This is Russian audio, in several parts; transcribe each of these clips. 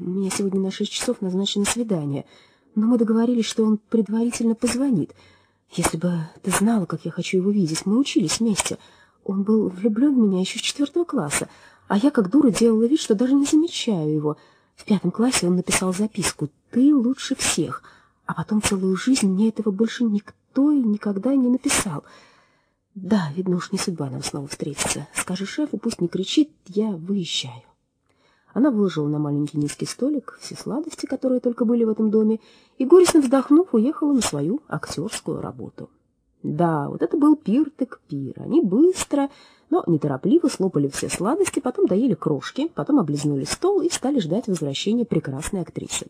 У меня сегодня на шесть часов назначено свидание, но мы договорились, что он предварительно позвонит. Если бы ты знала, как я хочу его видеть, мы учились вместе. Он был влюблен в меня еще с четвертого класса, а я, как дура, делала вид, что даже не замечаю его. В пятом классе он написал записку «Ты лучше всех», а потом целую жизнь мне этого больше никто и никогда не написал. Да, видно уж не судьба нам снова встретиться. Скажи шефу, пусть не кричит, я выезжаю. Она выложила на маленький низкий столик все сладости, которые только были в этом доме, и, горестно вздохнув, уехала на свою актерскую работу. Да, вот это был пир так пир. Они быстро, но неторопливо слопали все сладости, потом доели крошки, потом облизнули стол и стали ждать возвращения прекрасной актрисы.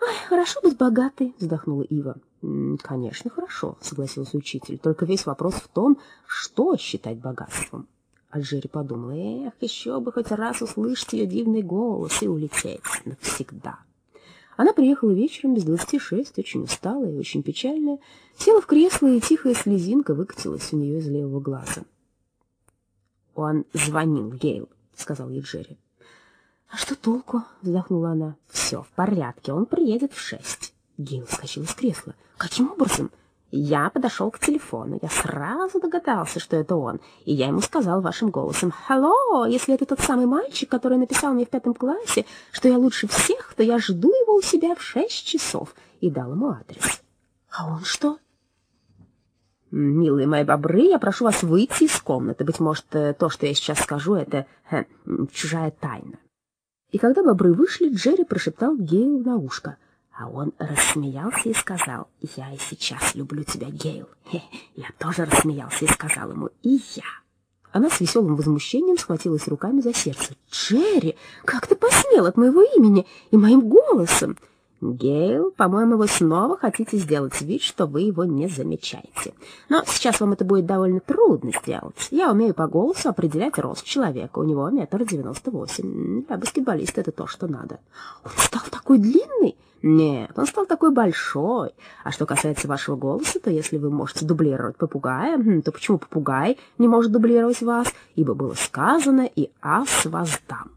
«Ай, хорошо быть богатой», — вздохнула Ива. «Конечно, хорошо», — согласился учитель. «Только весь вопрос в том, что считать богатством». А Джерри подумала, «Эх, еще бы хоть раз услышать ее дивный голос и улететь навсегда». Она приехала вечером без двадцати шесть, очень усталая и очень печальная, села в кресло, и тихая слезинка выкатилась у нее из левого глаза. «Он звонил, Гейл», — сказал ей Джерри. «А что толку?» — вздохнула она. «Все в порядке, он приедет в шесть». Гейл вскочил из кресла. «Каким образом?» Я подошел к телефону. Я сразу догадался, что это он. И я ему сказал вашим голосом, «Алло, если это тот самый мальчик, который написал мне в пятом классе, что я лучше всех, то я жду его у себя в шесть часов». И дал ему адрес. «А он что?» «Милые мои бобры, я прошу вас выйти из комнаты. Быть может, то, что я сейчас скажу, это э, чужая тайна». И когда бобры вышли, Джерри прошептал Гейл на ушко. А он рассмеялся и сказал, «Я и сейчас люблю тебя, Гейл». Хе, я тоже рассмеялся и сказал ему, «И я». Она с веселым возмущением схватилась руками за сердце. «Джерри, как ты посмел от моего имени и моим голосом?» Гейл, по-моему, вы снова хотите сделать вид, что вы его не замечаете. Но сейчас вам это будет довольно трудно сделать. Я умею по голосу определять рост человека. У него метр девяносто восемь. Для баскетболиста это то, что надо. Он стал такой длинный? Нет, он стал такой большой. А что касается вашего голоса, то если вы можете дублировать попугая, то почему попугай не может дублировать вас? Ибо было сказано, и ас вас дам.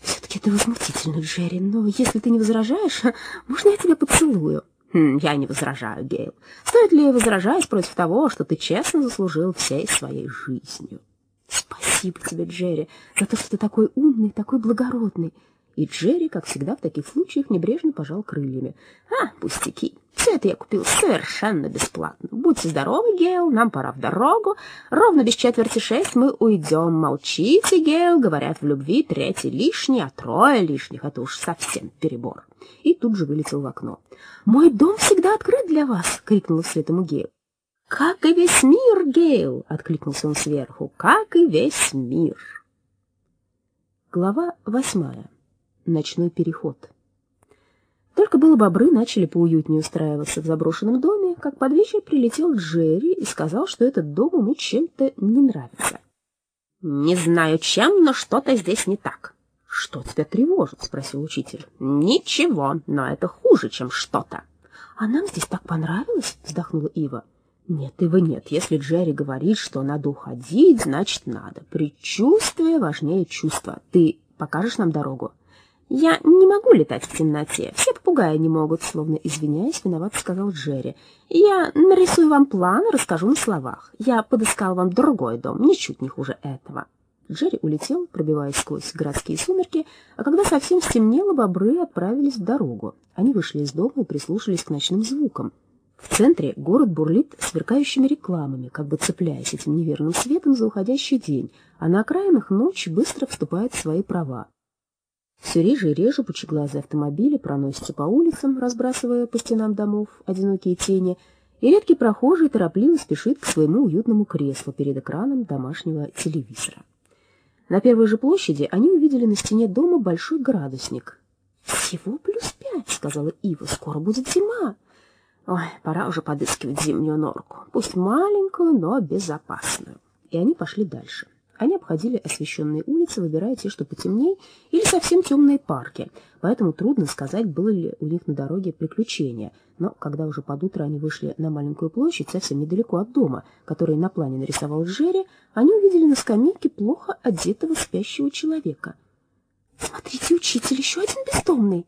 Все-таки это возмутительно, Джерри, но если ты не возражаешь, можно я тебя поцелую? Хм, я не возражаю, Гейл. Стоит ли возражать против того, что ты честно заслужил всей своей жизнью? Спасибо тебе, Джерри, за то, что ты такой умный, такой благородный. И Джерри, как всегда в таких случаях, небрежно пожал крыльями. «А, пустяки! Все это я купил совершенно бесплатно. Будьте здоровы, Гейл, нам пора в дорогу. Ровно без четверти шесть мы уйдем. Молчите, Гейл, говорят в любви, третий лишний, а трое лишних — это уж совсем перебор». И тут же вылетел в окно. «Мой дом всегда открыт для вас!» — крикнула вслед ему Гейл. «Как и весь мир, Гейл!» — откликнулся он сверху. «Как и весь мир!» Глава восьмая ночной переход. Только было бобры начали поуютнее устраиваться в заброшенном доме, как под вечер прилетел Джерри и сказал, что этот дом ему чем-то не нравится. «Не знаю чем, но что-то здесь не так». «Что тебя тревожит?» — спросил учитель. «Ничего, но это хуже, чем что-то». «А нам здесь так понравилось?» — вздохнула Ива. «Нет, Ива, нет. Если Джерри говорит, что надо уходить, значит, надо. Предчувствие важнее чувства. Ты покажешь нам дорогу?» «Я не могу летать в темноте. Все попугаи не могут», — словно извиняясь, виноват сказал Джерри. «Я нарисую вам план и расскажу на словах. Я подыскал вам другой дом, ничуть не хуже этого». Джерри улетел, пробиваясь сквозь городские сумерки, а когда совсем стемнело, бобры отправились в дорогу. Они вышли из дома и прислушались к ночным звукам. В центре город бурлит сверкающими рекламами, как бы цепляясь этим неверным светом за уходящий день, а на окраинах ночь быстро вступает в свои права. Все реже и реже пучеглазые автомобили проносятся по улицам, разбрасывая по стенам домов одинокие тени, и редкий прохожий торопливо спешит к своему уютному креслу перед экраном домашнего телевизора. На первой же площади они увидели на стене дома большой градусник. «Всего плюс пять», — сказала Ива, — «скоро будет зима». Ой, пора уже подыскивать зимнюю норку, пусть маленькую, но безопасную. И они пошли дальше. Они обходили освещенные улицы, выбирая те, что потемней, или совсем темные парки, поэтому трудно сказать, было ли у них на дороге приключения. Но когда уже под утро они вышли на маленькую площадь, совсем недалеко от дома, который на плане нарисовал Джерри, они увидели на скамейке плохо одетого спящего человека. Смотрите, учитель, еще один бездомный.